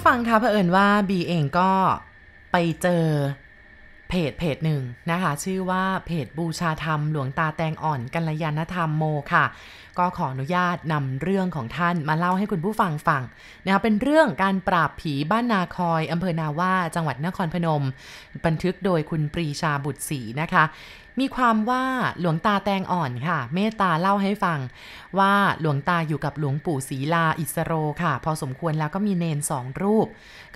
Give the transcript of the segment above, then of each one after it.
ผู้ฟังคะเผอิญว่าบีเองก็ไปเจอเพจเพจหนึ่งนะคะ ชื่อว่าเพจบูชาธรรม หลวงตาแตงอ่อนกัลยาณธรรมโมค่ะ ก็ขออนุญาตนำเรื่องของท่านมาเล่าให้คุณผู้ฟังฟังนะคะเป็นเรื่องการปราบผีบ้านนาคอยอำเภอนาว่าจังหวัดนครพนม บันทึกโดยคุณปรีชาบุตรศรีนะคะ มีความว่าหลวงตาแตงอ่อนค่ะ เมตตาเล่าให้ฟัง ว่าหลวงตาอยู่กับหลวงปู่ศรีลาอิสโรค่ะ พอสมควรแล้วก็มีเนนสองรูป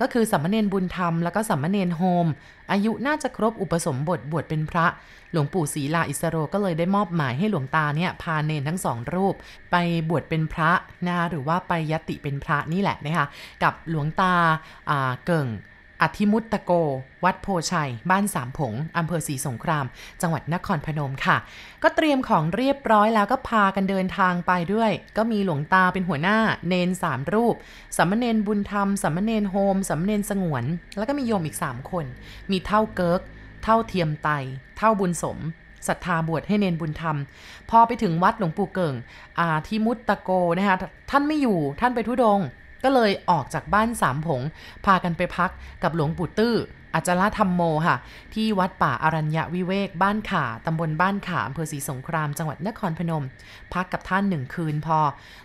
ก็คือสัมมเนนบุญธรรมแล้วก็สัมมเนนโฮม อายุน่าจะครบอุปสมบทบวชเป็นพระ หลวงปู่ศรีลาอิสโรก็เลยได้มอบหมายให้หลวงตาเนี่ยพาเนนทั้งสองรูป ไปบวชเป็นพระนะหรือว่าไปยติเป็นพระนี่แหละนะคะกับหลวงตาอ่าเก่ง อธิมุตตะโก วัดโพชัย บ้านสามผง อำเภอศรีสงคราม จังหวัดนครพนมค่ะ ก็เตรียมของเรียบร้อยแล้วก็พากันเดินทางไปด้วย ก็มีหลวงตาเป็นหัวหน้า เนนสามรูปสัมมเนนบุญธรรมสัมมเนนโฮมสัมมเนนสงวน แล้วก็มีโยมอีก3คน มีเท่าเกิร์ก เท่าเทียมไต เท่าบุญสมศรัทธาบวชให้เนนบุญธรรม พอไปถึงวัดหลวงปู่เกิงอาที่มุตตะโกนะคะท่านไม่อยู่ท่านไปทุดง ก็เลยออกจากบ้านสามผง พากันไปพักกับหลวงปู่ตื้ออาจารธรรมโมค่ะ ที่วัดป่าอารัญญวิเวกบ้านข่าตำบลบ้านข่าอำเภอศรีสงครามจังหวัดนครพนม พักกับท่านหนึ่งคืนพอ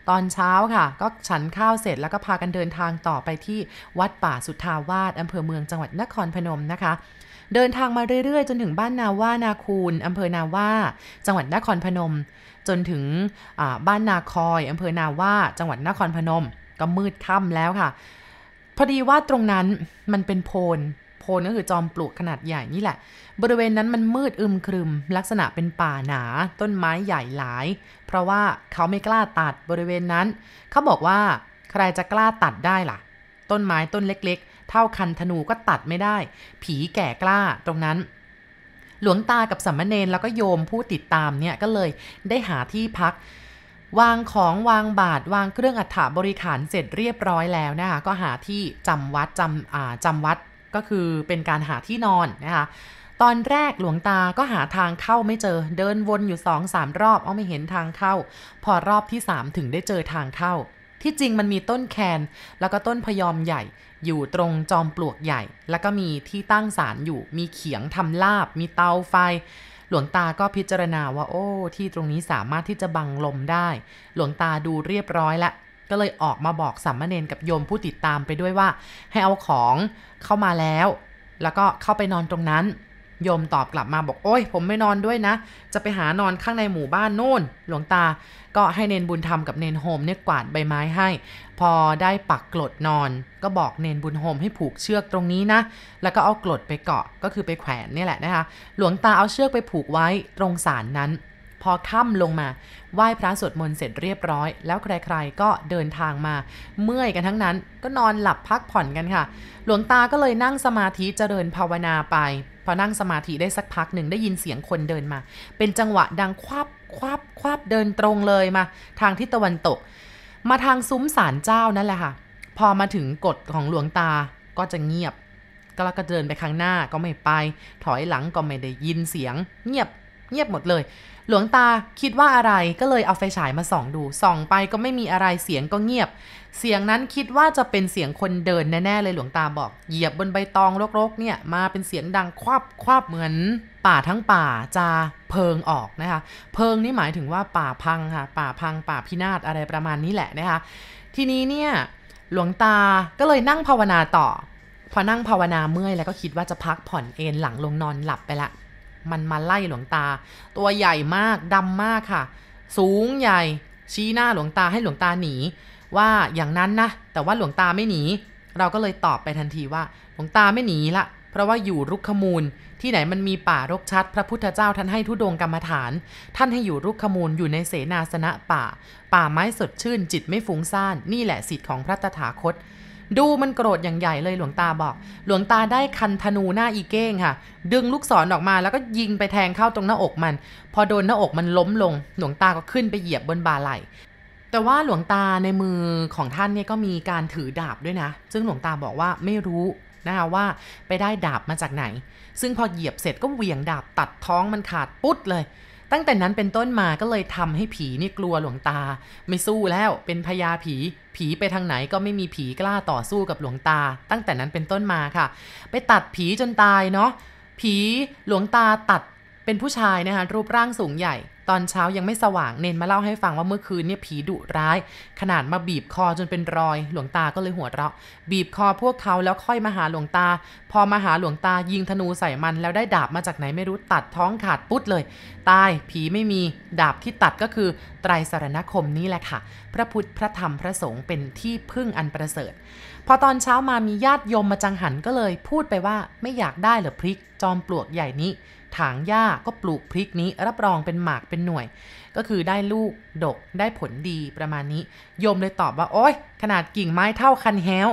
ตอนเช้าค่ะ ก็ฉันข้าวเสร็จแล้วก็พากันเดินทางต่อไปที่วัดป่าสุทธาวาสอำเภอเมืองจังหวัดนครพนมนะคะ เดินทางมาเรื่อยๆ จนถึงบ้านนาว่านาคูนอำเภอนาว่า จังหวัดนครพนม จนถึงบ้านนาคอยอำเภอนาว่าจังหวัดนครพนม ก็มืดค่ำแล้วค่ะ พอดีว่าตรงนั้นมันเป็นโพนโพนก็คือจอมปลวกขนาดใหญ่นี่แหละ บริเวณนั้นมันมืดอึมครึม ลักษณะเป็นป่าหนา ต้นไม้ใหญ่หลาย เพราะว่าเขาไม่กล้าตัดบริเวณนั้น เขาบอกว่าใครจะกล้าตัดได้ล่ะ ต้นไม้ต้นเล็กๆ เท่าคันธนูก็ตัดไม่ได้ ผีแก่กล้าตรงนั้น หลวงตากับสัมมเนนแล้วก็โยมผู้ติดตามเนี่ยก็เลยได้หาที่พัก วางของวางบาทวางเครื่องอัฐบริขารเสร็จเรียบร้อยแล้วนะคะก็หาที่จำวัดจำอ่าจำวัดก็คือเป็นการหาที่นอนนะคะตอนแรกหลวงตาก็หาทางเข้าไม่เจอ เดินวนอยู่สองสามรอบเอาไม่เห็นทางเข้า พอรอบที่สามถึงได้เจอทางเข้า ที่จริงมันมีต้นแคน แล้วก็ต้นพยอมใหญ่ อยู่ตรงจอมปลวกใหญ่ แล้วก็มีที่ตั้งศาลอยู่ มีเขียงทำลาบ มีเตาไฟ หลวงตาก็พิจารณาว่าโอ้ที่ตรงนี้สามารถที่จะบังลมได้ หลวงตาดูเรียบร้อยแล้วก็เลยออกมาบอกสัมมาเนนกับโยมผู้ติดตามไปด้วยว่า ให้เอาของเข้ามาแล้ว แล้วก็เข้าไปนอนตรงนั้น โยมตอบกลับมาบอกโอ้ยผมไม่นอนด้วยนะ จะไปหานอนข้างในหมู่บ้านโน่น หลวงตา ก็ให้เนนบุญธรรมกับเนนโฮมเนี่ยกวาดใบไม้ให้ พอได้ปักกลดนอน ก็บอกเนนบุญโฮมให้ผูกเชือกตรงนี้นะ แล้วก็เอากลดไปเกาะก็คือไปแขวนนี่แหละนะคะ หลวงตาเอาเชือกไปผูกไว้ตรงศาลนั้น พอค่ำลงมา ไหว้พระสวดมนต์เสร็จเรียบร้อย แล้วใครๆก็เดินทางมา เมื่อยกันทั้งนั้นก็นอนหลับพักผ่อนกันค่ะ หลวงตาก็เลยนั่งสมาธิเจริญภาวนาไป พอนั่งสมาธิได้สักพักหนึ่งได้ยินเสียงคนเดินมา เป็นจังหวะดังควับควับควับเดินตรงเลยมา ทางทิศตะวันตก มาทางซุ้มศาลเจ้านั่นแหละค่ะ พอมาถึงกฎของหลวงตาก็จะเงียบก็แล้วก็เดินไปข้างหน้าก็ไม่ไป ถอยหลังก็ไม่ได้ยินเสียง เงียบ เงียบหมดเลย หลวงตาคิดว่าอะไรก็เลยเอาไฟฉายมาส่องดู ส่องไปก็ไม่มีอะไรเสียงก็เงียบ เสียงนั้นคิดว่าจะเป็นเสียงคนเดินแน่ๆเลยหลวงตาบอก เหยียบบนใบตองรกๆเนี่ยมาเป็นเสียงดังควับควับเหมือนป่าทั้งป่าจะเพิงออกนะคะ เพิงนี่หมายถึงว่าป่าพังค่ะ ป่าพัง ป่าพินาศอะไรประมาณนี้แหละนะคะ ทีนี้เนี่ยหลวงตาก็เลยนั่งภาวนาต่อ พอนั่งภาวนาเมื่อยแล้วก็คิดว่าจะพักผ่อนเอนหลังลงนอนหลับไปละ มันมาไล่หลวงตา ตัวใหญ่มากดำมากค่ะ สูงใหญ่ชี้หน้าหลวงตาให้หลวงตาหนี ว่าอย่างนั้นนะ แต่ว่าหลวงตาไม่หนี เราก็เลยตอบไปทันทีว่า หลวงตาไม่หนีละเพราะว่าอยู่รุกขมูล ที่ไหนมันมีป่ารกชัด พระพุทธเจ้าท่านให้ทุดงกรรมฐาน ท่านให้อยู่รุกขมูลอยู่ในเสนาสนะป่า ป่าไม้สดชื่นจิตไม่ฟุ้งซ่าน นี่แหละสิทธิ์ของพระตถาคต ดูมันโกรธอย่างใหญ่เลยหลวงตาบอก หลวงตาได้คันธนูหน้าอีเก้งค่ะ ดึงลูกศรอออกมาแล้วก็ยิงไปแทงเข้าตรงหน้าอกมัน พอโดนหน้าอกมันล้มลง หลวงตาก็ขึ้นไปเหยียบบนบาไหลแต่ว่าหลวงตาในมือของท่านเนี่ยก็มีการถือดาบด้วยนะ ซึ่งหลวงตาบอกว่าไม่รู้นะคะว่าไปได้ดาบมาจากไหน ซึ่งพอเหยียบเสร็จก็เหวี่ยงดาบตัดท้องมันขาดปุ๊ดเลย ตั้งแต่นั้นเป็นต้นมาก็เลยทำให้ผีนี่กลัวหลวงตา ไม่สู้แล้วเป็นพญาผี ผีไปทางไหนก็ไม่มีผีกล้าต่อสู้กับหลวงตา ตั้งแต่นั้นเป็นต้นมาค่ะ ไปตัดผีจนตายเนาะผีหลวงตาตัดเป็นผู้ชายนะคะรูปร่างสูงใหญ่ ตอนเช้ายังไม่สว่างเนนมาเล่าให้ฟังว่าเมื่อคืนเนี่ยผีดุร้าย ขนาดมาบีบคอจนเป็นรอย หลวงตาก็เลยหัวเราะ บีบคอพวกเขาแล้วค่อยมาหาหลวงตา พอมาหาหลวงตายิงธนูใส่มัน แล้วได้ดาบมาจากไหนไม่รู้ตัดท้องขาดปุ๊ดเลย ตายผีไม่มีดาบที่ตัดก็คือไตรสารณคมนี่แหละค่ะ พระพุทธพระธรรมพระสงฆ์เป็นที่พึ่งอันประเสริฐ พอตอนเช้ามามีญาติโยมมาจังหันก็เลย พูดไปว่าไม่อยากได้เหรอพริก จอมปลวกใหญ่นี้ ถางหญ้าก็ปลูกพริกนี้รับรองเป็นหมากเป็นหน่วย ก็คือได้ลูกดกได้ผลดีประมาณนี้ โยมเลยตอบว่า โอ๊ย ขนาดกิ่งไม้เท่าคันแฮว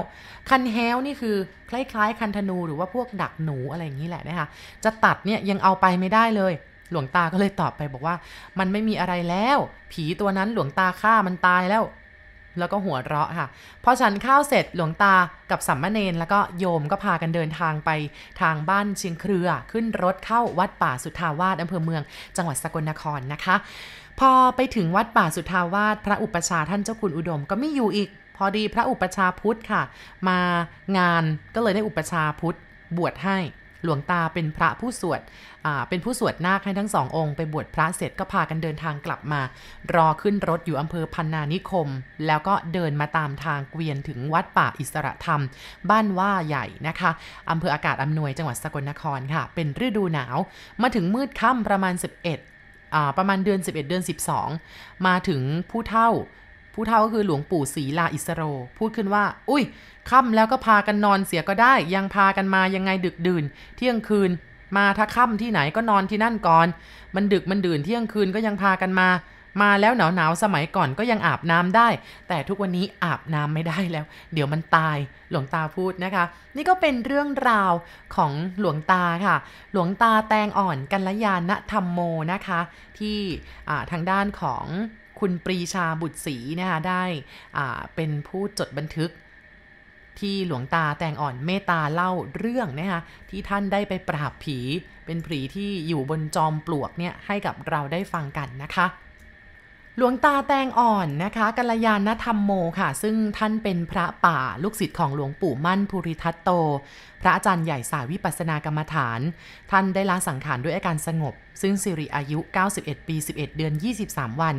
คันแฮวนี่คือคล้ายๆ คันธนูหรือว่าพวกดักหนูอะไรอย่างนี้แหละนะคะจะตัดเนี่ยยังเอาไปไม่ได้เลยหลวงตาก็เลยตอบไปบอกว่า มันไม่มีอะไรแล้ว ผีตัวนั้นหลวงตาฆ่ามันตายแล้ว แล้วก็หัวเราะค่ะ พอฉันข้าวเสร็จหลวงตากับสัมมาเนนแล้วก็โยมก็พากันเดินทางไปทางบ้านเชียงเครือขึ้นรถเข้าวัดป่าสุทาวาสอำเภอเมือง จังหวัดสกลนครนะคะ พอไปถึงวัดป่าสุทาวาสพระอุปชาท่านเจ้าคุณอุดมก็ไม่อยู่อีก พอดีพระอุปชาพุทธค่ะ มางานก็เลยได้อุปชาพุทธบวชให้ หลวงตาเป็นพระผู้สวดเป็นผู้สวดนาคให้ทั้งสององค์ไปบวชพระเสร็จก็พากันเดินทางกลับมา รอขึ้นรถอยู่อำเภอพันนานิคม แล้วก็เดินมาตามทางเกวียนถึงวัดป่าอิสระธรรม บ้านว่าใหญ่นะคะอำเภออากาศอำนวยจังหวัดสกลนครค่ะ เป็นฤดูหนาว มาถึงมืดค่ำประมาณ 11ประมาณเดือน 11 เดือน 12 มาถึงผู้เท่า ผู้เท่าก็คือหลวงปู่ศรีลาอิสโร พูดขึ้นว่า อุ้ยค่ำแล้วก็พากันนอนเสียก็ได้ ยังพากันมายังไงดึกดื่น เที่ยงคืน มาถ้าค่ำที่ไหนก็นอนที่นั่นก่อน มันดึกมันดื่นเที่ยงคืนก็ยังพากันมา มาแล้วหนาวหนาวสมัยก่อนก็ยังอาบน้ำได้ แต่ทุกวันนี้อาบน้ำไม่ได้แล้ว เดี๋ยวมันตายหลวงตาพูดนะคะ นี่ก็เป็นเรื่องราวของหลวงตาค่ะ หลวงตาแตงอ่อนกัลยาณธรรมโมนะคะ ที่ทางด้านของ คุณปรีชาบุตรศรีนะคะได้เป็นผู้จดบันทึกที่หลวงตาแตงอ่อนเมตตาเล่าเรื่องนะคะที่ท่านได้ไปปราบผีเป็นผีที่อยู่บนจอมปลวกเนี่ยให้กับเราได้ฟังกันนะคะ หลวงตาแตงอ่อนนะคะกัลยาณธรรมโมค่ะ ซึ่งท่านเป็นพระป่าลูกศิษย์ของหลวงปู่มั่นภูริทัตโต พระอาจารย์ใหญ่สายวิปัสสนากรรมฐาน ท่านได้ลาสังขารด้วยอาการสงบ ซึ่งสิริอายุ 91 ปี 11 เดือน 23 วัน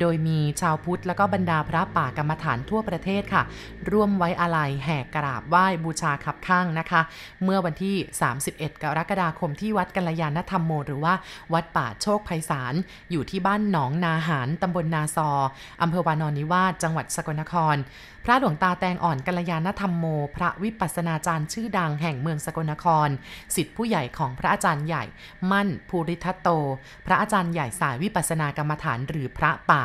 โดยมีชาวพุทธและก็บรรดาพระป่ากรรมฐานทั่วประเทศค่ะ ร่วมไว้อาลัยแห่กราบไหว้บูชาขับข้างนะคะ เมื่อวันที่ 31 กรกฎาคมที่วัดกัลยาณธรรมโม หรือว่าวัดป่าโชคไพศาลอยู่ที่บ้านหนองนาหารตำบลนาซออำเภอวานอนนิวาสจังหวัดสกลนครพระหลวงตาแตงอ่อนกัลยาณธรรมโม พระวิปัสนาจารย์ชื่อดังแห่งเมืองสกลนคร สิทธิผู้ใหญ่ของพระอาจารย์ใหญ่ มั่นภูริทัตโต พระอาจารย์ใหญ่สายวิปัสนากรรมฐานหรือพระป่า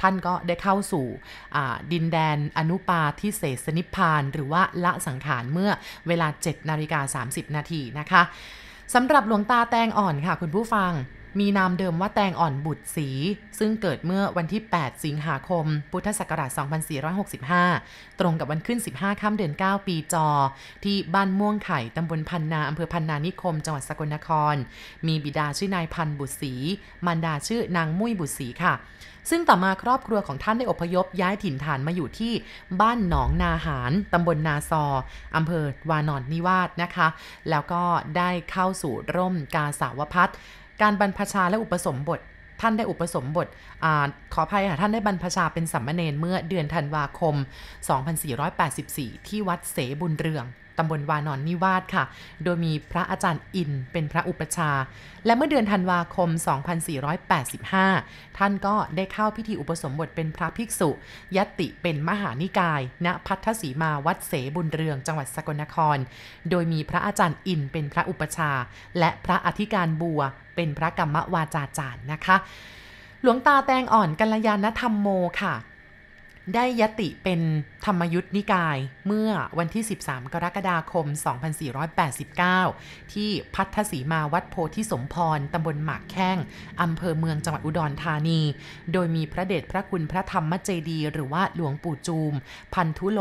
ท่านก็ได้เข้าสู่ดินแดนอนุปาทิเศษนิพพาน หรือว่าละสังขารเมื่อเวลา7นาฬิกา30 นาทีนะคะสำหรับหลวงตาแตงอ่อนค่ะคุณผู้ฟัง มีนามเดิมว่าแตงอ่อนบุตรศรีซึ่งเกิดเมื่อวันที่ 8 สิงหาคม พุทธศักราช 2465 ตรงกับวันขึ้น 15 ค่ำเดือน 9 ปีจอ ที่บ้านม่วงไข่ตำบลพันนาอำเภอพันนานิคม จังหวัดสกลนคร มีบิดาชื่อนายพันบุตรศรีมารดาชื่อนางมุ้ยบุตรศรีค่ะ ซึ่งต่อมาครอบครัวของท่านได้อพยพย้ายถิ่นฐานมาอยู่ที่บ้านหนองนาหารตำบลนาซออำเภอวานอนนิวาสนะคะ แล้วก็ได้เข้าสู่ร่มกาสาวพัฒ การบรรพชาและอุปสมบท ท่านได้อุปสมบทอขออภัยค่ะ ท่านได้บรรพชาเป็นสัมมเนนเมื่อเดือนธันวาคม 2484 ที่วัดเสบุญเรืองตำบลวานอนนิวาสค่ะ โดยมีพระอาจารย์อินเป็นพระอุปชา และเมื่อเดือนธันวาคม 2485 ท่านก็ได้เข้าพิธีอุปสมบทเป็นพระภิกษุ ยติเป็นมหานิกาย ณ พัทธสีมาวัดเสบุญเรืองจังหวัดสกลนคร โดยมีพระอาจารย์อินเป็นพระอุปชา และพระอธิการบัว เป็นพระกรรมวาจาจารย์นะคะ หลวงตาแตงอ่อนกัลยาณธรรมโมค่ะ ได้ยติเป็นธรรมยุทธนิกาย เมื่อวันที่ 13 กรกฎาคม 2489 ที่พัทธสีมาวัดโพธิสมพร ตำบลหมากแข้ง อำเภอเมืองจังหวัดอุดรธานี โดยมีพระเดชพระคุณพระธรรมเจดี หรือว่าหลวงปู่จูม พันธุโล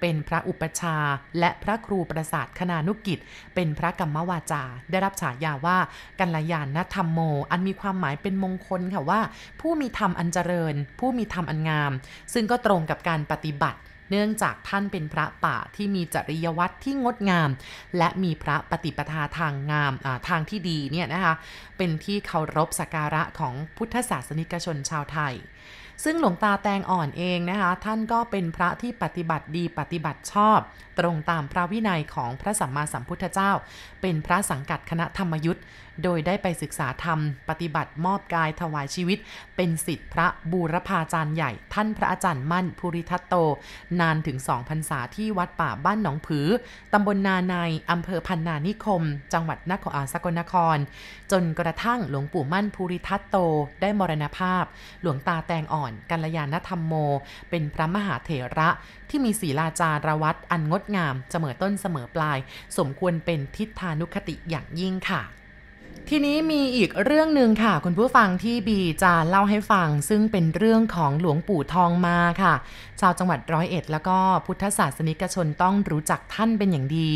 เป็นพระอุปชา และพระครูประสาทคณานุกิจ เป็นพระกรรมวาจา ได้รับฉายาว่า กัลยาณธรรมโม อันมีความหมายเป็นมงคลค่ะว่า ผู้มีธรรมอันเจริญ ผู้มีธรรมอันงาม ซึ่งก็ตรงกับการปฏิบัติ เนื่องจากท่านเป็นพระป่าที่มีจริยวัตรที่งดงาม และมีพระปฏิปทาทางงามทางที่ดีเนี่ยนะคะเป็นที่เคารพสักการะของพุทธศาสนิกชนชาวไทยซึ่งหลวงตาแตงอ่อนเองนะคะ ท่านก็เป็นพระที่ปฏิบัติดีปฏิบัติชอบ ตรงตามพระวินัยของพระสัมมาสัมพุทธเจ้า เป็นพระสังกัดคณะธรรมยุทธ์โดยได้ไปศึกษาธรรม ปฏิบัติมอบกายถวายชีวิต เป็นสิทธิพระบูรพาจารย์ใหญ่ ท่านพระอาจารย์มั่นภูริทัตโต นานถึงสองพรรษาที่วัดป่าบ้านหนองผือตำบลนาในอำเภอพันนานิคม จังหวัดนครสกลนคร จนกระทั่งหลวงปู่มั่นภูริทัตโตได้มรณภาพ หลวงตาแตงอ่อนกัลยาณธรรมโม เป็นพระมหาเถระที่มีศีลาจารวัตอันงดงามเสมอต้นเสมอปลาย สมควรเป็นทิฏฐานุคติอย่างยิ่งค่ะ ทีนี้มีอีกเรื่องหนึ่งค่ะ คุณผู้ฟังที่บีจะเล่าให้ฟัง ซึ่งเป็นเรื่องของหลวงปู่ทองมาค่ะ ชาวจังหวัดร้อยเอ็ด แล้วก็พุทธศาสนิกชนต้องรู้จักท่านเป็นอย่างดี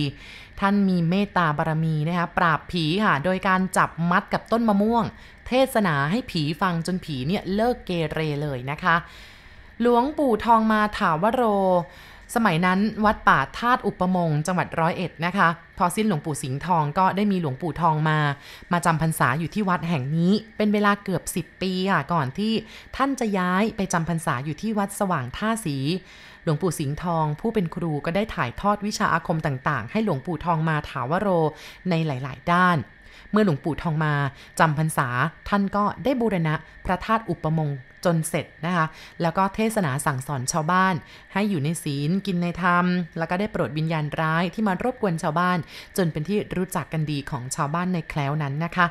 ท่านมีเมตตาบารมีนะคะปราบผีค่ะ โดยการจับมัดกับต้นมะม่วง เทศนาให้ผีฟังจนผีเนี่ยเลิกเกเรเลยนะคะ หลวงปู่ทองมาถาวโร สมัยนั้นวัดป่าธาตุอุปมงจังหวัดร้อยเอ็ดนะคะ พอสิ้นหลวงปู่สิงห์ทองก็ได้มีหลวงปู่ทองมา มาจำพรรษาอยู่ที่วัดแห่งนี้ เป็นเวลาเกือบ 10 ปีค่ะก่อนที่ท่านจะย้ายไปจำพรรษาอยู่ที่วัดสว่างท่าสี หลวงปู่สิงห์ทอง ผู้เป็นครูก็ได้ถ่ายทอดวิชาอาคมต่างๆ ให้หลวงปู่ทองมาถาวโรในหลาย ๆ ด้านเมื่อหลวงปู่ทองมาจำพรรษาท่านก็ได้บูรณะพระธาตุอุปมง จนเสร็จนะคะ แล้วก็เทศนาสั่งสอนชาวบ้าน ให้อยู่ในศีลกินในธรรม แล้วก็ได้โปรดวิญญาณร้ายที่มารบกวนชาวบ้าน จนเป็นที่รู้จักกันดีของชาวบ้านในแคล้วนั้นนะคะ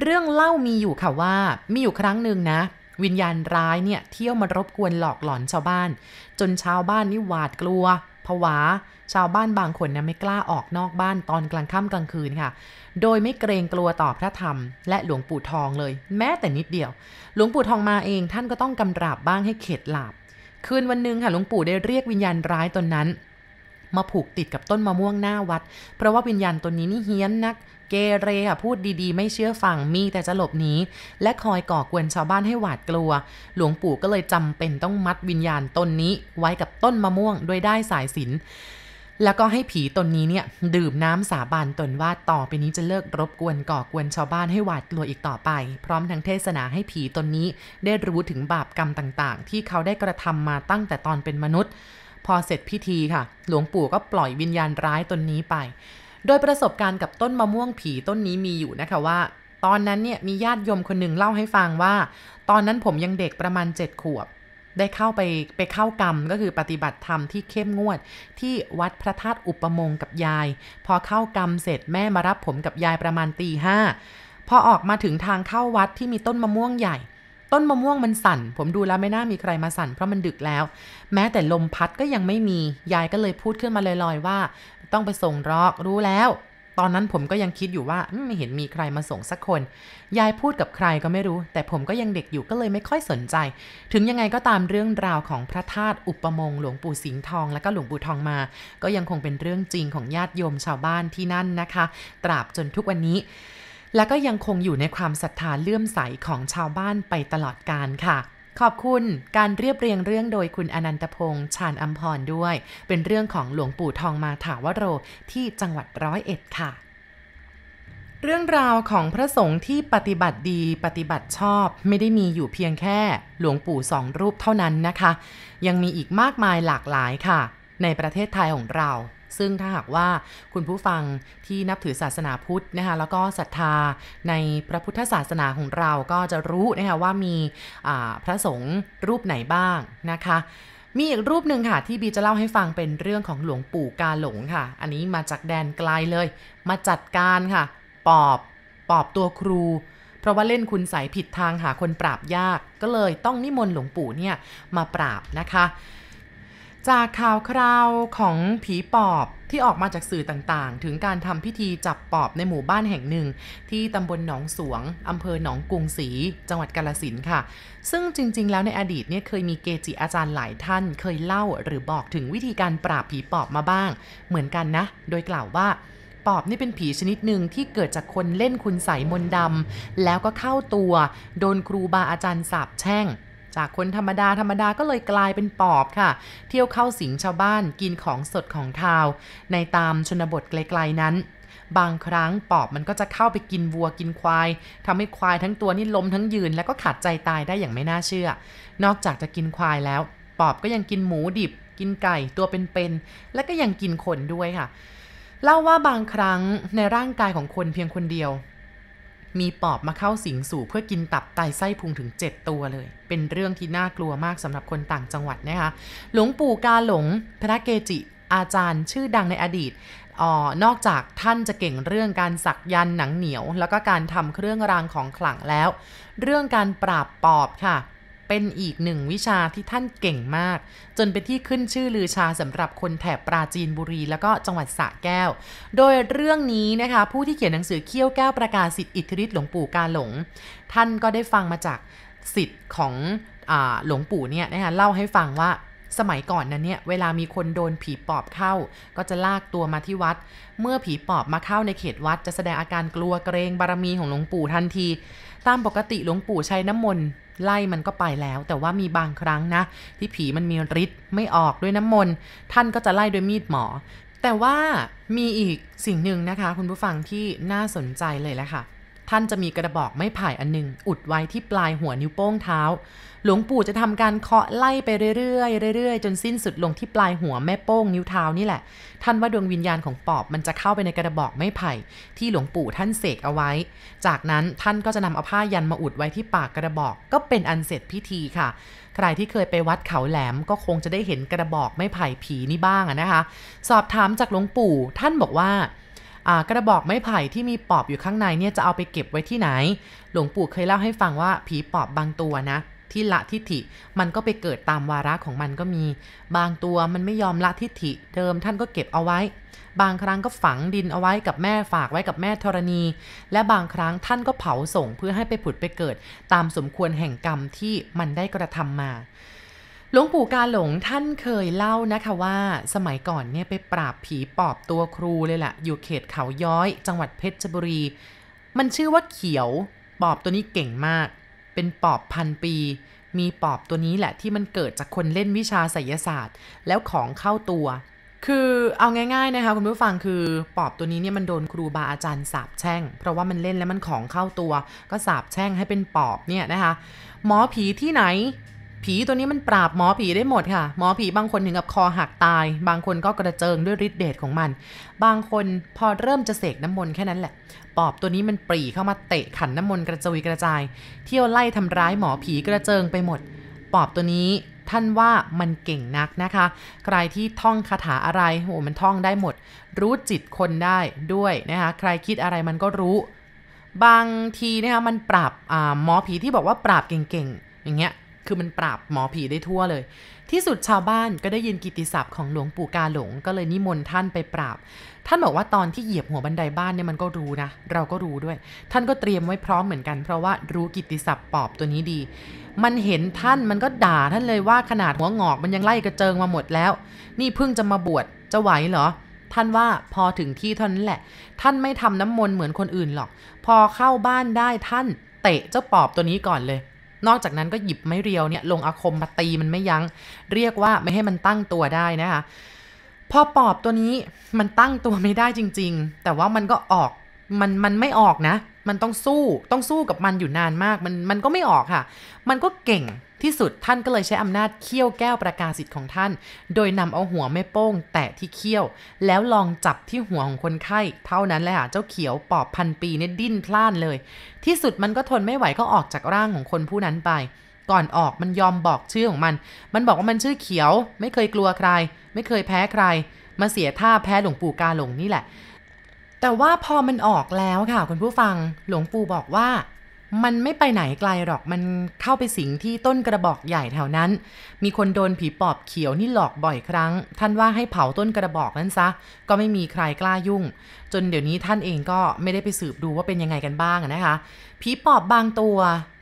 เรื่องเล่ามีอยู่ค่ะว่ามีอยู่ครั้งหนึ่งนะวิญญาณร้ายเนี่ยเที่ยวมารบกวนหลอกหลอนชาวบ้าน จนชาวบ้านนี่หวาดกลัว ผวา ชาวบ้านบางคนนะไม่กล้าออกนอกบ้านตอนกลางค่ำกลางคืนค่ะ โดยไม่เกรงกลัวต่อพระธรรม และหลวงปู่ทองเลย แม้แต่นิดเดียว หลวงปู่ทองมาเองท่านก็ต้องกำราบบ้างให้เข็ดหลาบ คืนวันหนึ่งค่ะหลวงปู่ได้เรียกวิญญาณร้ายตนนั้น มาผูกติดกับต้นมะม่วงหน้าวัด เพราะว่าวิญญาณตนนี้นี่เฮี้ยนนัก เกเรค่ะพูดดีๆ ไม่เชื่อฟังมีแต่จะหลบหนีและคอยก่อกวนชาวบ้านให้หวาดกลัว หลวงปู่ก็เลยจำเป็นต้องมัดวิญญาณตนนี้ไว้กับต้นมะม่วงโดยได้สายสินแล้วก็ให้ผีตนนี้เนี่ย ดื่มน้ำสาบานตนว่าต่อไปนี้จะเลิกรบกวนก่อกวนชาวบ้านให้หวาดกลัวอีกต่อไป พร้อมทั้งเทศนาให้ผีตนนี้ได้รู้ถึงบาปกรรมต่างๆ ที่เขาได้กระทำมาตั้งแต่ตอนเป็นมนุษย์ พอเสร็จพิธีค่ะ หลวงปู่ก็ปล่อยวิญญาณร้ายตนนี้ไป โดยประสบการณ์กับต้นมะม่วงผีต้นนี้มีอยู่นะคะว่า ตอนนั้นเนี่ยมีญาติโยมคนหนึ่งเล่าให้ฟังว่า ตอนนั้นผมยังเด็กประมาณ 7 ขวบ ได้เข้าไปไปเข้ากรรมก็คือปฏิบัติธรรมที่เข้มงวด ที่วัดพระธาตุอุปมงกับยาย พอเข้ากรรมเสร็จแม่มารับผมกับยายประมาณตีห้าพอออกมาถึงทางเข้าวัดที่มีต้นมะม่วงใหญ่ ต้นมะม่วงมันสั่น ผมดูแล้วไม่น่ามีใครมาสั่นเพราะมันดึกแล้ว แม้แต่ลมพัดก็ยังไม่มี ยายก็เลยพูดขึ้นมาลอยๆว่า ต้องไปส่งรอกรู้แล้ว ตอนนั้นผมก็ยังคิดอยู่ว่าไม่เห็นมีใครมาส่งสักคน ยายพูดกับใครก็ไม่รู้ แต่ผมก็ยังเด็กอยู่ก็เลยไม่ค่อยสนใจ ถึงยังไงก็ตามเรื่องราวของพระธาตุอุปมงหลวงปู่สิงห์ทอง และก็หลวงปู่ทองมา ก็ยังคงเป็นเรื่องจริงของญาติโยมชาวบ้านที่นั่นนะคะ ตราบจนทุกวันนี้ แล้วก็ยังคงอยู่ในความศรัทธาเลื่อมใสของชาวบ้านไปตลอดกาลค่ะ ขอบคุณการเรียบเรียงเรื่องโดยคุณอนันตพงษ์ชาญอัมพรด้วย เป็นเรื่องของหลวงปู่ทองมาถาวโรที่จังหวัดร้อยเอ็ดค่ะเรื่องราวของพระสงฆ์ที่ปฏิบัติดีปฏิบัติชอบไม่ได้มีอยู่เพียงแค่หลวงปู่สองรูปเท่านั้นนะคะ ยังมีอีกมากมายหลากหลายค่ะ ในประเทศไทยของเรา ซึ่งถ้าหากว่าคุณผู้ฟังที่นับถือศาสนาพุทธนะคะแล้วก็ศรัทธาในพระพุทธศาสนาของเราก็จะรู้นะคะว่ามีพระสงฆ์รูปไหนบ้างนะคะมีอีกรูปหนึ่งค่ะ ที่บีจะเล่าให้ฟังเป็นเรื่องของหลวงปู่กาหลงค่ะ อันนี้มาจากแดนไกลเลย มาจัดการค่ะ ปอบปอบตัวครู เพราะว่าเล่นคุณใสผิดทางหาคนปราบยาก ก็เลยต้องนิมนต์หลวงปู่เนี่ยมาปราบนะคะ จากข่าวคราวของผีปอบที่ออกมาจากสื่อต่างๆ ถึงการทำพิธีจับปอบในหมู่บ้านแห่งหนึ่ง ที่ตำบลหนองสวงอำเภอหนองกรุงศรีจังหวัดกาลสินค่ะ ซึ่งจริงๆ แล้วในอดีตเนี่ยเคยมีเกจิอาจารย์หลายท่าน เคยเล่าหรือบอกถึงวิธีการปราบผีปอบมาบ้าง เหมือนกันนะ โดยกล่าวว่าปอบนี่เป็นผีชนิดหนึ่งที่เกิดจากคนเล่นคุณใสมนดำแล้วก็เข้าตัว โดนครูบาอาจารย์สาบแช่ง จากคนธรรมดาธรรมดาก็เลยกลายเป็นปอบค่ะ เที่ยวเข้าสิงชาวบ้านกินของสดของคาว ในตามชนบทไกลๆนั้น บางครั้งปอบมันก็จะเข้าไปกินวัวกินควายทำให้ควายทั้งตัวนี่ล้มทั้งยืน แล้วก็ขาดใจตายได้อย่างไม่น่าเชื่อ นอกจากจะกินควายแล้ว ปอบก็ยังกินหมูดิบ กินไก่ตัวเป็นๆและก็ยังกินคนด้วยค่ะเล่าว่าบางครั้งในร่างกายของคนเพียงคนเดียว มีปอบมาเข้าสิงสู่เพื่อกินตับไตไส้พุงถึง 7 ตัวเลย เป็นเรื่องที่น่ากลัวมากสำหรับคนต่างจังหวัดนะคะ หลวงปู่กาหลง พระเกจิ อาจารย์ชื่อดังในอดีตออนอกจากท่านจะเก่งเรื่องการสักยันหนังเหนียว แล้วก็การทำเครื่องรางของขลังแล้ว เรื่องการปราบปอบค่ะ เป็นอีกหนึ่งวิชาที่ท่านเก่งมาก จนเป็นที่ขึ้นชื่อลือชาสำหรับคนแถบปราจีนบุรี แล้วก็จังหวัดสระแก้ว โดยเรื่องนี้นะคะ ผู้ที่เขียนหนังสือเขี้ยวแก้วประกาศสิทธิอิทธิฤทธิ์หลวงปู่กาหลง ท่านก็ได้ฟังมาจากสิทธิ์ของอหลวงปู่เนี่ยนะคะเล่าให้ฟังว่าสมัยก่อนนั้นเนี่ยเวลามีคนโดนผีปอบเข้า ก็จะลากตัวมาที่วัด เมื่อผีปอบมาเข้าในเขตวัด จะแสดงอาการกลัวเกรงบารมีของหลวงปู่ทันที ตามปกติหลวงปู่ใช้น้ำมนต์ ไล่มันก็ไปแล้ว แต่ว่ามีบางครั้งนะ ที่ผีมันมีฤทธิ์ไม่ออกด้วยน้ำมนต์ท่านก็จะไล่ด้วยมีดหมอ แต่ว่ามีอีกสิ่งหนึ่งนะคะ คุณผู้ฟังที่น่าสนใจเลยแหละค่ะ ท่านจะมีกระบอกไม้ไผ่อันหนึ่งอุดไว้ที่ปลายหัวนิ้วโป้งเท้า หลวงปู่จะทำการเคาะไล่ไปเรื่อยๆเรื่อยๆ จนสิ้นสุดลงที่ปลายหัวแม่โป้งนิ้วเท้านี่แหละ ท่านว่าดวงวิญญาณของปอบมันจะเข้าไปในกระบอกไม้ไผ่ ที่หลวงปู่ท่านเสกเอาไว้ จากนั้นท่านก็จะนำเอาผ้ายันมาอุดไว้ที่ปากกระบอกก็เป็นอันเสร็จพิธีค่ะ ใครที่เคยไปวัดเขาแหลมก็คงจะได้เห็นกระบอกไม้ไผ่ผีนี่บ้างนะคะ สอบถามจากหลวงปู่ท่านบอกว่า กระบอกไม้ไผ่ที่มีปอบอยู่ข้างในเนี่ยจะเอาไปเก็บไว้ที่ไหน หลวงปู่เคยเล่าให้ฟังว่าผีปอบบางตัวนะที่ละทิฐิมันก็ไปเกิดตามวาระของมันก็มี บางตัวมันไม่ยอมละทิฐิ เดิมท่านก็เก็บเอาไว้ บางครั้งก็ฝังดินเอาไว้กับแม่ฝากไว้กับแม่ธรณี และบางครั้งท่านก็เผาส่งเพื่อให้ไปผุดไปเกิด ตามสมควรแห่งกรรมที่มันได้กระทำมา หลวงปู่กาหลงท่านเคยเล่านะคะว่า สมัยก่อนเนี่ยไปปราบผีปอบตัวครูเลยแหละอยู่เขตเขาย้อย จังหวัดเพชรบุรี มันชื่อว่าเขียว ปอบตัวนี้เก่งมาก เป็นปอบพันปี มีปอบตัวนี้แหละที่มันเกิดจากคนเล่นวิชาไสยศาสตร์ แล้วของเข้าตัว คือเอาง่ายๆนะคะคุณผู้ฟังคือปอบตัวนี้เนี่ยมันโดนครูบาอาจารย์สาบแช่ง เพราะว่ามันเล่นแล้วมันของเข้าตัว ก็สาบแช่งให้เป็นปอบเนี่ยนะคะ หมอผีที่ไหน ผีตัวนี้มันปราบหมอผีได้หมดค่ะ หมอผีบางคนถึงกับคอหักตาย บางคนก็กระเจิงด้วยฤทธิ์เดชของมัน บางคนพอเริ่มจะเสกน้ำมนต์แค่นั้นแหละ ปอบตัวนี้มันปรีเข้ามาเตะขันน้ำมนต์กระจุยกระจาย เที่ยวไล่ทำร้ายหมอผีกระเจิงไปหมด ปอบตัวนี้ท่านว่ามันเก่งนักนะคะ ใครที่ท่องคาถาอะไรโหมันท่องได้หมด รู้จิตคนได้ด้วยนะคะ ใครคิดอะไรมันก็รู้ บางทีนะคะมันปราบหมอผีที่บอกว่าปราบเก่งๆ อย่างเงี้ย คือมันปราบหมอผีได้ทั่วเลย ที่สุดชาวบ้านก็ได้ยินกิติศัพท์ของหลวงปู่กาหลง ก็เลยนิมนต์ท่านไปปราบ ท่านบอกว่าตอนที่เหยียบหัวบันไดบ้านเนี่ยมันก็รู้นะ เราก็รู้ด้วย ท่านก็เตรียมไว้พร้อมเหมือนกัน เพราะว่ารู้กิตติศัพท์ปอบตัวนี้ดี มันเห็นท่านมันก็ด่าท่านเลยว่าขนาดหัวงอกมันยังไล่กระเจิงมาหมดแล้ว นี่เพิ่งจะมาบวชจะไหวเหรอท่านว่าพอถึงที่เท่านั้นแหละ ท่านไม่ทำน้ำมนต์เหมือนคนอื่นหรอก พอเข้าบ้านได้ท่านเตะเจ้าปอบตัวนี้ก่อนเลย นอกจากนั้นก็หยิบไม้เรียวเนี่ยลงอาคมมาตีมันไม่ยัง้ง เรียกว่าไม่ให้มันตั้งตัวได้นะคะพอปอบตัวนี้มันตั้งตัวไม่ได้จริง ๆ แต่ว่ามันก็ออกมันมันไม่ออกนะ มันต้องสู้ต้องสู้กับมันอยู่นานมาก มันมันก็ไม่ออกค่ะ มันก็เก่ง ที่สุดท่านก็เลยใช้อำนาจเคี่ยวแก้วประกาศสิทธิ์ของท่าน โดยนำเอาหัวแม่โป้ง แตะที่เคี่ยว แล้วลองจับที่หัวของคนไข้ เท่านั้นแหละค่ะเจ้าเขียวปอบพันปีเนี่ยดิ้นพล่านเลย ที่สุดมันก็ทนไม่ไหวก็ออกจากร่างของคนผู้นั้นไป ก่อนออกมันยอมบอกชื่อของมัน มันบอกว่ามันชื่อเขียว ไม่เคยกลัวใคร ไม่เคยแพ้ใคร มาเสียท่าแพ้หลวงปู่กาหลงนี่แหละ แต่ว่าพอมันออกแล้วค่ะคุณผู้ฟัง หลวงปู่บอกว่า มันไม่ไปไหนไกลหรอกมันเข้าไปสิงที่ต้นกระบอกใหญ่แถวนั้น มีคนโดนผีปอบเขียวนี่หลอกบ่อยครั้ง ท่านว่าให้เผาต้นกระบอกนั้นซะ ก็ไม่มีใครกล้ายุ่ง จนเดี๋ยวนี้ท่านเองก็ไม่ได้ไปสืบดูว่าเป็นยังไงกันบ้างนะคะ ผีปอบบางตัว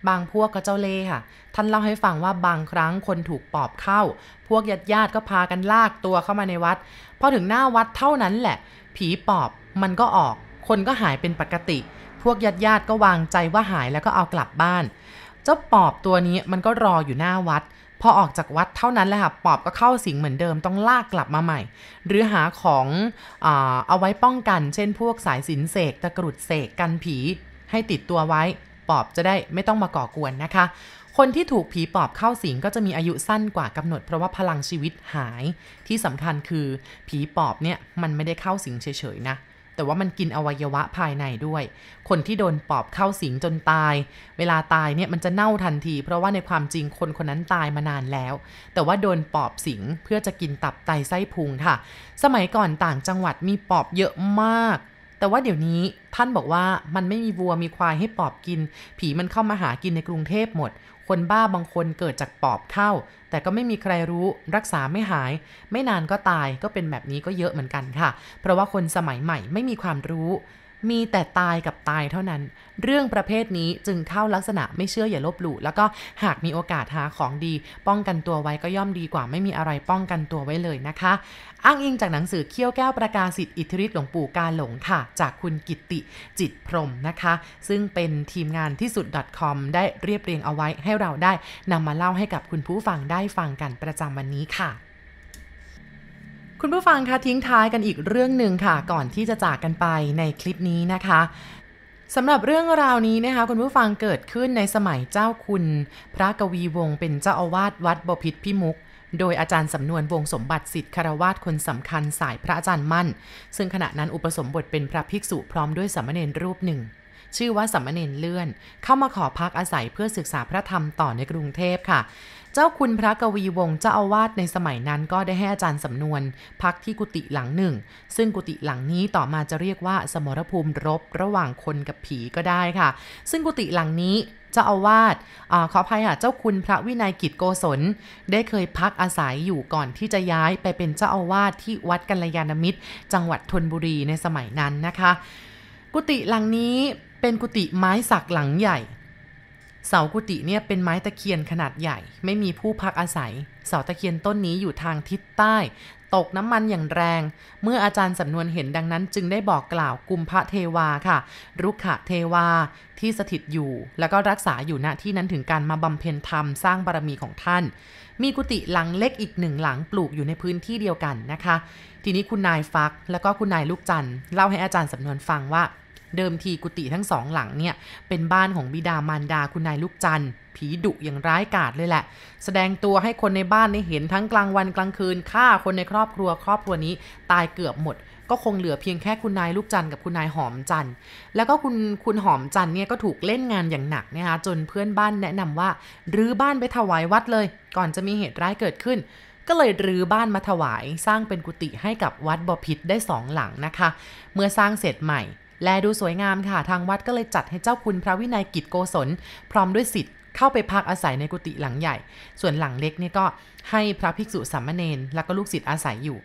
บางพวกก็เจ้าเล่ห์ค่ะ ท่านเล่าให้ฟังว่าบางครั้งคนถูกปอบเข้า พวกญาติญาติก็พากันลากตัวเข้ามาในวัด พอถึงหน้าวัดเท่านั้นแหละ ผีปอบมันก็ออก คนก็หายเป็นปกติ วกญาติญาติก็วางใจว่าหายแล้วก็เอากลับบ้าน เจ้าปอบตัวนี้มันก็รออยู่หน้าวัด พอออกจากวัดเท่านั้นแหละค่ะปอบก็เข้าสิงเหมือนเดิมต้องลากกลับมาใหม่ หรือหาของอเอาไว้ป้องกัน เช่นพวกสายสินเสกตะกรุดเสกกันผี ให้ติดตัวไว้ ปอบจะได้ไม่ต้องมาก่อกวนนะคะคนที่ถูกผีปอบเข้าสิงก็จะมีอายุสั้นกว่ากำหนดเพราะว่าพลังชีวิตหาย ที่สำคัญคือ ผีปอบเนี่ยมันไม่ได้เข้าสิงเฉยๆนะ แต่ว่ามันกินอวัยวะภายในด้วย คนที่โดนปอบเข้าสิงจนตาย เวลาตายเนี่ยมันจะเน่าทันที เพราะว่าในความจริงคนคนนั้นตายมานานแล้ว แต่ว่าโดนปอบสิงเพื่อจะกินตับไตไส้พุงค่ะ สมัยก่อนต่างจังหวัดมีปอบเยอะมาก แต่ว่าเดี๋ยวนี้ท่านบอกว่ามันไม่มีวัวมีควายให้ปอบกิน ผีมันเข้ามาหากินในกรุงเทพหมด คนบ้าบางคนเกิดจากปอบเข้า แต่ก็ไม่มีใครรู้รักษาไม่หาย ไม่นานก็ตายก็เป็นแบบนี้ก็เยอะเหมือนกันค่ะ เพราะว่าคนสมัยใหม่ไม่มีความรู้ มีแต่ตายกับตายเท่านั้น เรื่องประเภทนี้จึงเข้าลักษณะไม่เชื่ออย่าลบหลู่แล้วก็หากมีโอกาสหาของดี ป้องกันตัวไว้ก็ย่อมดีกว่าไม่มีอะไรป้องกันตัวไว้เลยนะคะ อ้างอิงจากหนังสือเขี้ยวแก้วประกาศสิทธิ์อิทธิฤทธิ์หลวงปู่กาหลงค่ะ จากคุณกิตติจิตพรมนะคะ ซึ่งเป็นทีมงานที่สุด .com ได้เรียบเรียงเอาไว้ให้เราได้นำมาเล่าให้กับคุณผู้ฟังได้ฟังกันประจำวันนี้ค่ะ คุณผู้ฟังคะทิ้งท้ายกันอีกเรื่องหนึ่งค่ะ ก่อนที่จะจากกันไปในคลิปนี้นะคะสำหรับเรื่องราวนี้นะคะคุณผู้ฟังเกิดขึ้นในสมัยเจ้าคุณ พระกวีวงศ์เป็นเจ้าอาวาสวัดบพิษพิมุกโดยอาจารย์สำนวนวงสมบัติสิทธิ์คารวาสคนสำคัญสายพระอาจารย์มั่น ซึ่งขณะนั้นอุปสมบทเป็นพระภิกษุพร้อมด้วยสามเณรรูปหนึ่ง ชื่อว่าสามเณรเลื่อน เข้ามาขอพักอาศัยเพื่อศึกษาพระธรรมต่อในกรุงเทพค่ะ เจ้าคุณพระกวีวงศ์เจ้าอาวาสในสมัยนั้นก็ได้ให้อาจารย์สำนวน พักที่กุฏิหลังหนึ่ง ซึ่งกุฏิหลังนี้ต่อมาจะเรียกว่าสมรภูมิรบระหว่างคนกับผีก็ได้ค่ะ ซึ่งกุฏิหลังนี้เจ้าอาวาสขออภัยค่ะเจ้าคุณพระวินัยกิจโกศล ได้เคยพักอาศัยอยู่ก่อนที่จะย้ายไปเป็นเจ้าอาวาสที่วัดกัลยาณมิตร จังหวัดธนบุรีในสมัยนั้นนะคะ กุฏิหลังนี้เป็นกุฏิไม้สักหลังใหญ่ เสากุฏิเนี่ยเป็นไม้ตะเคียนขนาดใหญ่ ไม่มีผู้พักอาศัย เสาตะเคียนต้นนี้อยู่ทางทิศใต้ ตกน้ำมันอย่างแรง เมื่ออาจารย์สำนวนเห็นดังนั้น จึงได้บอกกล่าวกุมพระเทวาค่ะ รุกขะเทวาที่สถิตอยู่ แล้วก็รักษาอยู่ณที่นั้นถึงการมาบำเพ็ญธรรมสร้างบารมีของท่าน มีกุฏิหลังเล็กอีกหนึ่งหลังปลูกอยู่ในพื้นที่เดียวกันนะคะ ทีนี้คุณนายฟักแล้วก็คุณนายลูกจันเล่าให้อาจารย์สำนวนฟังว่า เดิมทีกุฏิทั้งสองหลังเนี่ย เป็นบ้านของบิดามารดาคุณนายลูกจันผีดุอย่างร้ายกาจเลยแหละ แสดงตัวให้คนในบ้านได้เห็นทั้งกลางวันกลางคืนฆ่าคนในครอบครัวครอบครัวนี้ตายเกือบหมด ก็คงเหลือเพียงแค่คุณนายลูกจันกับคุณนายหอมจันแล้วก็คุณคุณหอมจันเนี่ยก็ถูกเล่นงานอย่างหนักนะคะจนเพื่อนบ้านแนะนำว่ารื้อบ้านไปถวายวัดเลย ก่อนจะมีเหตุร้ายเกิดขึ้นก็เลยรื้อบ้านมาถวายสร้างเป็นกุฏิให้กับวัดบพิษได้สองหลังนะคะ เมื่อสร้างเสร็จใหม่ แลดูสวยงามค่ะ ทางวัดก็เลยจัดให้เจ้าคุณพระวินัยกิจโกศล พร้อมด้วยสิทธิ์เข้าไปพักอาศัยในกุฏิหลังใหญ่ ส่วนหลังเล็กนี่ก็ให้พระภิกษุสามเณรแล้วก็ลูกศิษย์อาศัยอยู่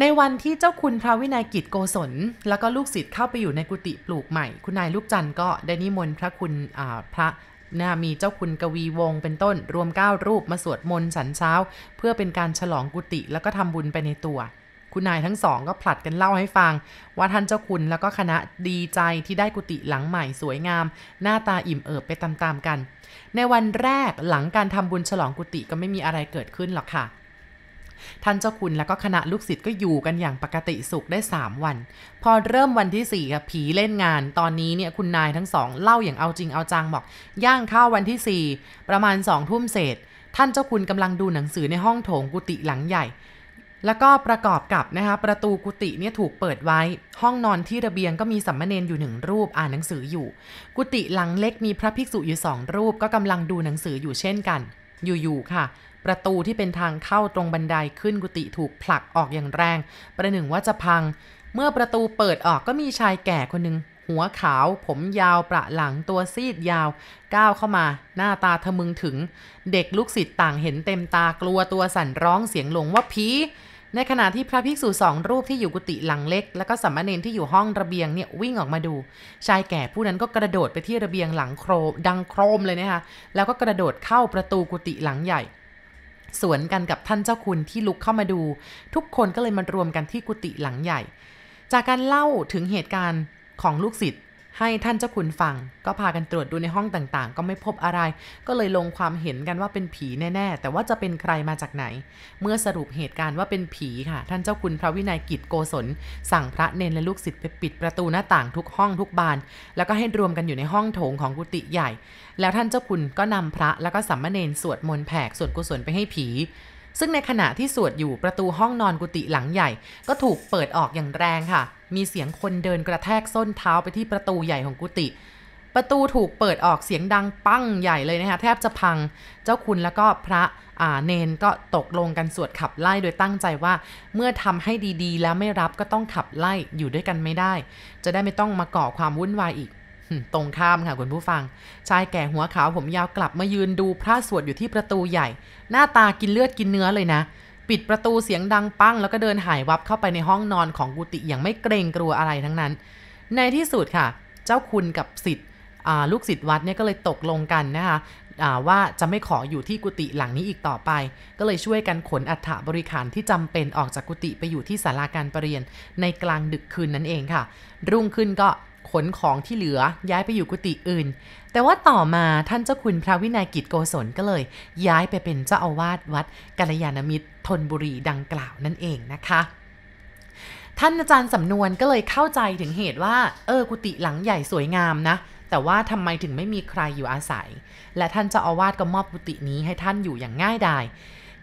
ในวันที่เจ้าคุณพระวินัยกิจโกศล แล้วก็ลูกศิษย์เข้าไปอยู่ในกุฏิปลูกใหม่ คุณนายลูกจันทร์ก็ได้นิมนต์พระคุณพระนะมีเจ้าคุณกวีวงเป็นต้น รวม 9 รูปมาสวดมนต์ฉันเช้า เพื่อเป็นการฉลองกุฏิแล้วก็ทำบุญไปในตัว คุณนายทั้งสองก็ผลัดกันเล่าให้ฟัง ว่าท่านเจ้าคุณแล้วก็คณะดีใจที่ได้กุฏิหลังใหม่สวยงาม หน้าตาอิ่มเอิบไปตามๆกัน ในวันแรกหลังการทำบุญฉลองกุฏิก็ไม่มีอะไรเกิดขึ้นหรอกค่ะท่านเจ้าคุณแล้วก็คณะลูกศิษย์ก็อยู่กันอย่างปกติสุขได้ 3 วัน พอเริ่มวันที่4ค่ะผีเล่นงาน ตอนนี้เนี่ยคุณนายทั้งสองเล่าอย่างเอาจริงเอาจังบอก ย่างเข้าวันที่ 4 ประมาณ2ทุ่มเศษ ท่านเจ้าคุณกำลังดูหนังสือในห้องโถงกุฏิหลังใหญ่ แล้วก็ประกอบกับนะคะประตูกุฏิเนี่ยถูกเปิดไว้ ห้องนอนที่ระเบียงก็มีสัมมาเนนอยู่หนึ่งรูปอ่านหนังสืออยู่ กุฏิหลังเล็กมีพระภิกษุอยู่สองรูป ก็กำลังดูหนังสืออยู่เช่นกัน อยู่ๆค่ะ ประตูที่เป็นทางเข้าตรงบันไดขึ้นกุฏิถูกผลักออกอย่างแรง ประหนึ่งว่าจะพัง เมื่อประตูเปิดออกก็มีชายแก่คนหนึ่งหัวขาว ผมยาวประหลังตัวซีดยาว ก้าวเข้ามา หน้าตาทะมึงถึง เด็กลูกศิษย์ต่างเห็นเต็มตากลัวตัวสั่นร้องเสียงหลงว่าผี ในขณะที่พระภิกษุสองรูปที่อยู่กุฏิหลังเล็ก แล้วก็สัมมาเนนที่อยู่ห้องระเบียงเนี่ยวิ่งออกมาดู ชายแก่ผู้นั้นก็กระโดดไปที่ระเบียงหลังโครมดังโครมเลยนะคะแล้วก็กระโดดเข้าประตูกุฏิหลังใหญ่สวนกันกับท่านเจ้าคุณที่ลุกเข้ามาดู ทุกคนก็เลยมารวมกันที่กุฏิหลังใหญ่ จากการเล่าถึงเหตุการณ์ของลูกศิษย์ ให้ท่านเจ้าคุณฟัง ก็พากันตรวจดูในห้องต่างๆ ก็ไม่พบอะไร ก็เลยลงความเห็นกันว่าเป็นผีแน่ๆ แต่ว่าจะเป็นใครมาจากไหน เมื่อสรุปเหตุการณ์ว่าเป็นผีค่ะ ท่านเจ้าคุณพระวินัยกิจโกศล สั่งพระเนนและลูกศิษย์ไปปิดประตูหน้าต่างทุกห้องทุกบาน แล้วก็ให้รวมกันอยู่ในห้องโถงของกุฏิใหญ่ แล้วท่านเจ้าคุณก็นำพระแล้วก็สัมมาเนนสวดมนต์แผ่ส่วนกุศลไปให้ผีซึ่งในขณะที่สวดอยู่ประตูห้องนอนกุฏิหลังใหญ่ ก็ถูกเปิดออกอย่างแรงค่ะ มีเสียงคนเดินกระแทกส้นเท้าไปที่ประตูใหญ่ของกุฏิประตูถูกเปิดออกเสียงดังปั้งใหญ่เลยนะคะแทบจะพังเจ้าคุณแล้วก็พระอ่าเนนก็ตกลงกันสวดขับไล่โดยตั้งใจว่า เมื่อทำให้ดีๆ แล้วไม่รับก็ต้องขับไล่อยู่ด้วยกันไม่ได้ จะได้ไม่ต้องมาก่อความวุ่นวายอีกตรงข้ามค่ะคุณผู้ฟัง ชายแก่หัวขาวผมยาวกลับมายืนดูพระสวดอยู่ที่ประตูใหญ่ หน้าตากินเลือดกินเนื้อเลยนะ ปิดประตูเสียงดังปั้ง แล้วก็เดินหายวับเข้าไปในห้องนอนของกุฏิอย่างไม่เกรงกลัวอะไรทั้งนั้น ในที่สุดค่ะ เจ้าคุณกับสิทธิ์ลูกศิษย์วัดเนี่ยก็เลยตกลงกันนะคะว่าจะไม่ขออยู่ที่กุฏิหลังนี้อีกต่อไป ก็เลยช่วยกันขนอัฐบริขารที่จำเป็นออกจากกุฏิไปอยู่ที่ศาลาการประเรียนในกลางดึกคืนนั่นเองค่ะ รุ่งขึ้นก็ ขนของที่เหลือย้ายไปอยู่กุฏิอื่น แต่ว่าต่อมาท่านเจ้าคุณพระวินัยกิจโกศลก็เลย ย้ายไปเป็นเจ้าอาวาสวัดกัลยาณมิตรทนบุรีดังกล่าวนั่นเองนะคะท่านอาจารย์สำนวนก็เลยเข้าใจถึงเหตุว่า เออกุฏิหลังใหญ่สวยงามนะ แต่ว่าทำไมถึงไม่มีใครอยู่อาศัย และท่านเจ้าอาวาสก็มอบกุฏินี้ให้ท่านอยู่อย่างง่ายดาย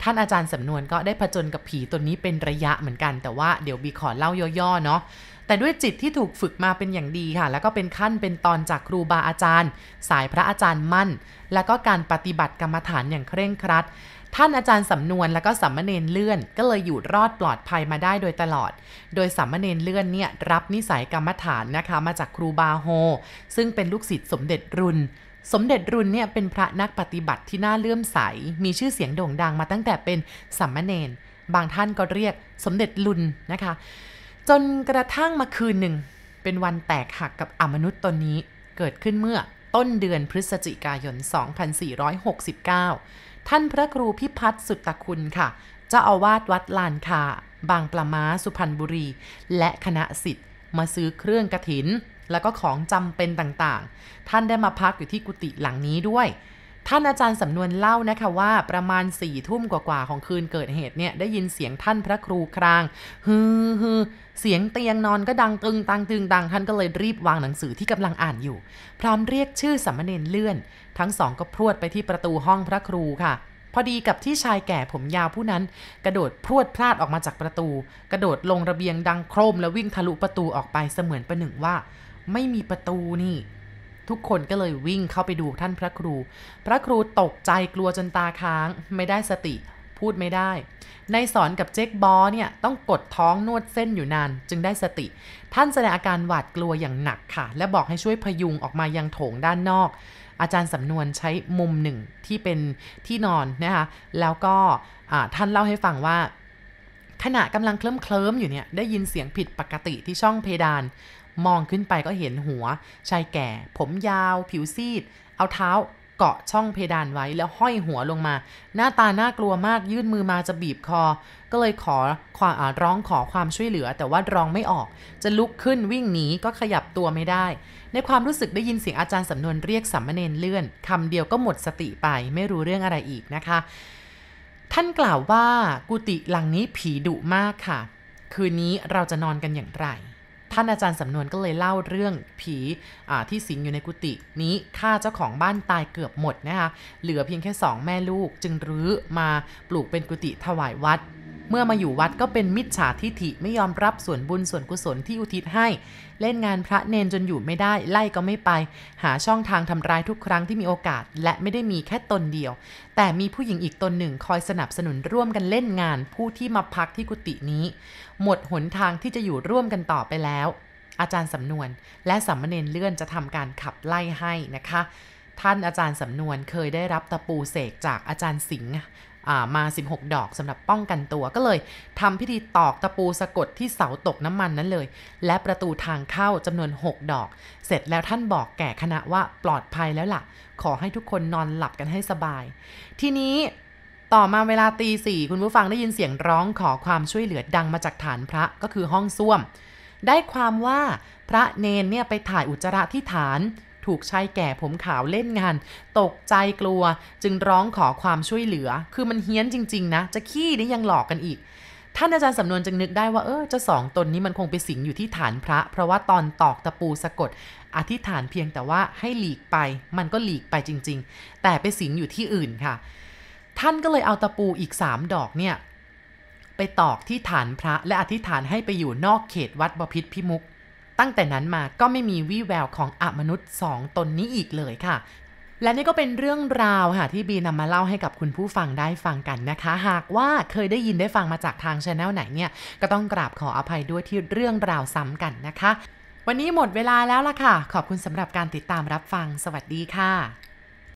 ท่านอาจารย์สำนวนก็ได้ผจญกับผีตัวนี้เป็นระยะเหมือนกัน แต่ว่าเดี๋ยวบีขอเล่าย่อๆเนาะ แต่ด้วยจิตที่ถูกฝึกมาเป็นอย่างดีค่ะ แล้วก็เป็นขั้นเป็นตอนจากครูบาอาจารย์ สายพระอาจารย์มั่น แล้วก็การปฏิบัติกรรมฐานอย่างเคร่งครัด ท่านอาจารย์สำนวนแล้วก็สัมมเนนเลื่อน ก็เลยอยู่รอดปลอดภัยมาได้โดยตลอด โดยสัมมเนนเลื่อนเนี่ยรับนิสัยกรรมฐานนะคะมาจากครูบาโฮ ซึ่งเป็นลูกศิษย์สมเด็จรุนสมเด็จรุนเนี่ยเป็นพระนักปฏิบัติที่น่าเลื่อมใส มีชื่อเสียงโด่งดังมาตั้งแต่เป็นสัมมเนน บางท่านก็เรียกสมเด็จรุนนะคะ จนกระทั่งมาคืนหนึ่ง เป็นวันแตกหักกับอมนุษย์ตนนี้เกิดขึ้นเมื่อต้นเดือนพฤศจิกายน 2469 ท่านพระครูพิพัฒน์สุตตคุณค่ะ เจ้าอาวาสวัดลานคา บางปลาม้าสุพรรณบุรี และคณะสิทธิ์มาซื้อเครื่องกระถิน แล้วก็ของจำเป็นต่างๆ ท่านได้มาพักอยู่ที่กุฏิหลังนี้ด้วย ท่านอาจารย์สำนวนเล่านะคะว่าประมาณสี่ทุ่มกว่าๆของคืนเกิดเหตุเนี่ยได้ยินเสียงท่านพระครูครางฮือฮือเสียงเตียงนอนก็ดังตึงตังตึงตังท่านก็เลยรีบวางหนังสือที่กำลังอ่านอยู่ พร้อมเรียกชื่อสัมเนนเลื่อน ทั้งสองก็พรวดไปที่ประตูห้องพระครูค่ะ พอดีกับที่ชายแก่ผมยาวผู้นั้น กระโดดพรวดพลาดออกมาจากประตู กระโดดลงระเบียงดังโครมแล้ววิ่งทะลุประตูออกไปเสมือนประหนึ่งว่า ไม่มีประตูนี่ ทุกคนก็เลยวิ่งเข้าไปดูท่านพระครู พระครูตกใจกลัวจนตาค้าง ไม่ได้สติ พูดไม่ได้ ในสอนกับเจ๊กบอเนี่ยต้องกดท้องนวดเส้นอยู่นาน จึงได้สติ ท่านแสดงอาการหวาดกลัวอย่างหนักค่ะ และบอกให้ช่วยพยุงออกมายังโถงด้านนอก อาจารย์สำนวนใช้มุมหนึ่งที่เป็นที่นอนนะคะ แล้วก็ท่านเล่าให้ฟังว่าขณะกำลังเคลิ้มเคลิ้มอยู่เนี่ยได้ยินเสียงผิดปกติที่ช่องเพดาน มองขึ้นไปก็เห็นหัว ชายแก่ ผมยาว ผิวซีด เอาเท้าเกาะช่องเพดานไว้แล้วห้อยหัวลงมา หน้าตาน่ากลัวมากยื่นมือมาจะบีบคอ ก็เลยขอความร้องขอความช่วยเหลือ แต่ว่าร้องไม่ออก จะลุกขึ้นวิ่งหนีก็ขยับตัวไม่ได้ ในความรู้สึกได้ยินเสียงอาจารย์สำนวนเรียกสัมมเนนเลื่อนคำเดียวก็หมดสติไปไม่รู้เรื่องอะไรอีกนะคะ ท่านกล่าวว่ากุฏิหลังนี้ผีดุมากค่ะ คืนนี้เราจะนอนกันอย่างไร ท่านอาจารย์สำนวนก็เลยเล่าเรื่องผีที่สิงอยู่ในกุฏินี้ฆ่าเจ้าของบ้านตายเกือบหมดนะคะเหลือเพียงแค่สองแม่ลูกจึงรื้อมาปลูกเป็นกุฏิถวายวัด เมื่อมาอยู่วัดก็เป็นมิจฉาทิฐิไม่ยอมรับส่วนบุญส่วนกุศลที่อุทิศให้ เล่นงานพระเนนจนอยู่ไม่ได้ไล่ก็ไม่ไป หาช่องทางทำร้ายทุกครั้งที่มีโอกาส และไม่ได้มีแค่ตนเดียว แต่มีผู้หญิงอีกตนหนึ่งคอยสนับสนุนร่วมกันเล่นงาน ผู้ที่มาพักที่กุฏินี้ หมดหนทางที่จะอยู่ร่วมกันต่อไปแล้ว อาจารย์สำนวน และสามเณรเลื่อนจะทำการขับไล่ให้นะคะท่านอาจารย์สำนวนเคยได้รับตะปูเสกจากอาจารย์สิงห์ มา 16 ดอกสำหรับป้องกันตัวก็เลยทำพิธีตอกตะปูสะกดที่เสาตกน้ำมันนั้นเลย และประตูทางเข้าจำนวน 6 ดอก เสร็จแล้วท่านบอกแก่คณะว่าปลอดภัยแล้วล่ะ ขอให้ทุกคนนอนหลับกันให้สบาย ทีนี้ต่อมาเวลาตีสี่คุณผู้ฟังได้ยินเสียงร้องขอความช่วยเหลือดังมาจากฐานพระก็คือห้องส้วม ได้ความว่าพระเนนเนี่ยไปถ่ายอุจจาระที่ฐาน ถูกชายแก่ผมขาวเล่นงาน ตกใจกลัว จึงร้องขอความช่วยเหลือ คือมันเฮี้ยนจริง ๆ นะ จะขี้นี่ยังหลอกกันอีกท่านอาจารย์สำนวนจึงนึกได้ว่าเออเจ้าสองตนนี้มันคงไปสิงอยู่ที่ฐานพระ เพราะว่าตอนตอกตะปูสะกด อธิษฐานเพียงแต่ว่าให้หลีกไป มันก็หลีกไปจริง ๆ แต่ไปสิงอยู่ที่อื่นค่ะ ท่านก็เลยเอาตะปูอีกสามดอกเนี่ย ไปตอกที่ฐานพระและอธิษฐานให้ไปอยู่นอกเขตวัดบพิษพิมุก ตั้งแต่นั้นมาก็ไม่มีวี่แววของอมนุษย์สองตนนี้อีกเลยค่ะ และนี่ก็เป็นเรื่องราวค่ะที่บีนำมาเล่าให้กับคุณผู้ฟังได้ฟังกันนะคะ หากว่าเคยได้ยินได้ฟังมาจากทางช anel ไหนเนี่ย ก็ต้องกราบขออภัยด้วยที่เรื่องราวซ้ำกันนะคะ วันนี้หมดเวลาแล้วล่ะค่ะ ขอบคุณสำหรับการติดตามรับฟัง สวัสดีค่ะ